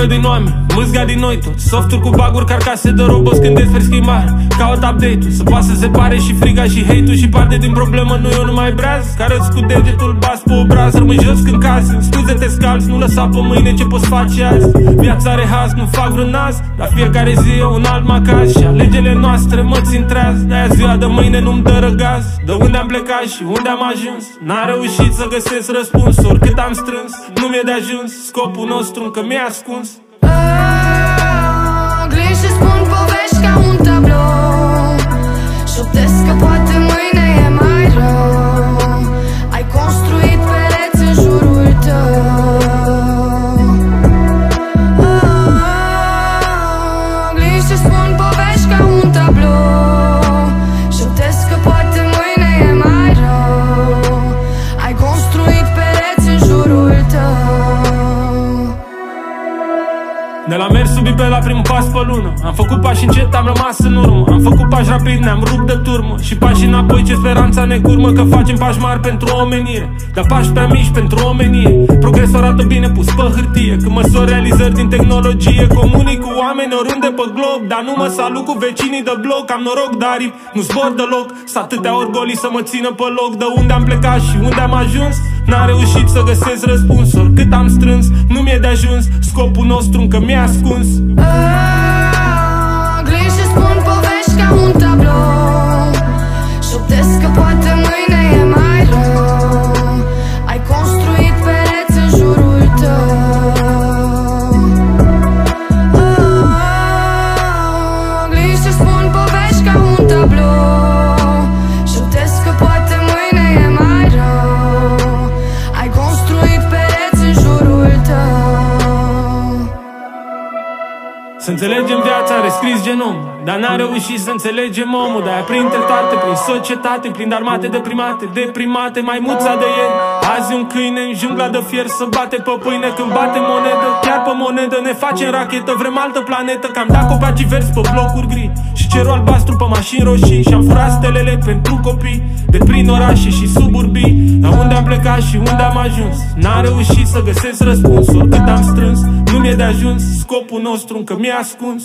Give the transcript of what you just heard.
Bă, noroiul din oameni, mâzga din noi tot. Softuri cu baguri, carcase de robot când despre schimbare. Caut update-ul, să poată să separe și friga și hate-ul Și parte din problemă nu eu numai breaz. Care cu degetul bas pe obraz Rămâi jos când cazi, scuze te scalzi Nu lăsa pe mâine ce poți face azi. Viața are haz, nu fac vreun nas. La fiecare zi e un alt macaz Și alegele noastre mă țin treaz. De-aia ziua de mâine nu-mi dă răgaz. De unde am plecat și unde am ajuns? N-am reușit să găsesc răspuns Oricât am strâns, nu mi-e de ajuns Scopul nostru încă mi-e ascuns spun povești ca un tablou De la mers sub pe la primul pas pe lună. Am făcut pași încet, am rămas în urmă. Am făcut pași rapid, ne-am rupt de turmă. Și pași înapoi, ce speranța ne curmă Că facem pași mari pentru omenire. Dar pași prea mici pentru omenie. Progresul arată bine pus pe hârtie. Când măsor realizări din tehnologie Comunic cu oameni oriunde pe glob. Dar nu mă salut cu vecinii de bloc Am noroc, dar nu zbor deloc. Sunt atâtea orgolii să mă țină pe loc. De unde am plecat și unde am ajuns N-am reușit să găsesc răspuns. Oricât am strâns, nu mi-e de ajuns. Scopul nostru încă mi-e ascuns. Griji Să înțelegem viața, am rescris genom Dar n-am reușit să înțelegem omul De-aia printre toate, prin societate Prin armate deprimate, deprimate Mai muța de ieri. Azi un câine în jungla de fier Să bate pe pâine când bate monedă Chiar pe monedă ne facem rachetă Vrem altă planetă Că am dat copaci verzi pe blocuri gri. Și cerul albastru pe mașini roșii Și am furat stelele pentru copii De prin orașe și suburbii. Dar unde am plecat și unde am ajuns? N-am reușit să găsesc răspuns Oricât am strâns, nu mi-e de ajuns Scopul nostru încă mi-e ascuns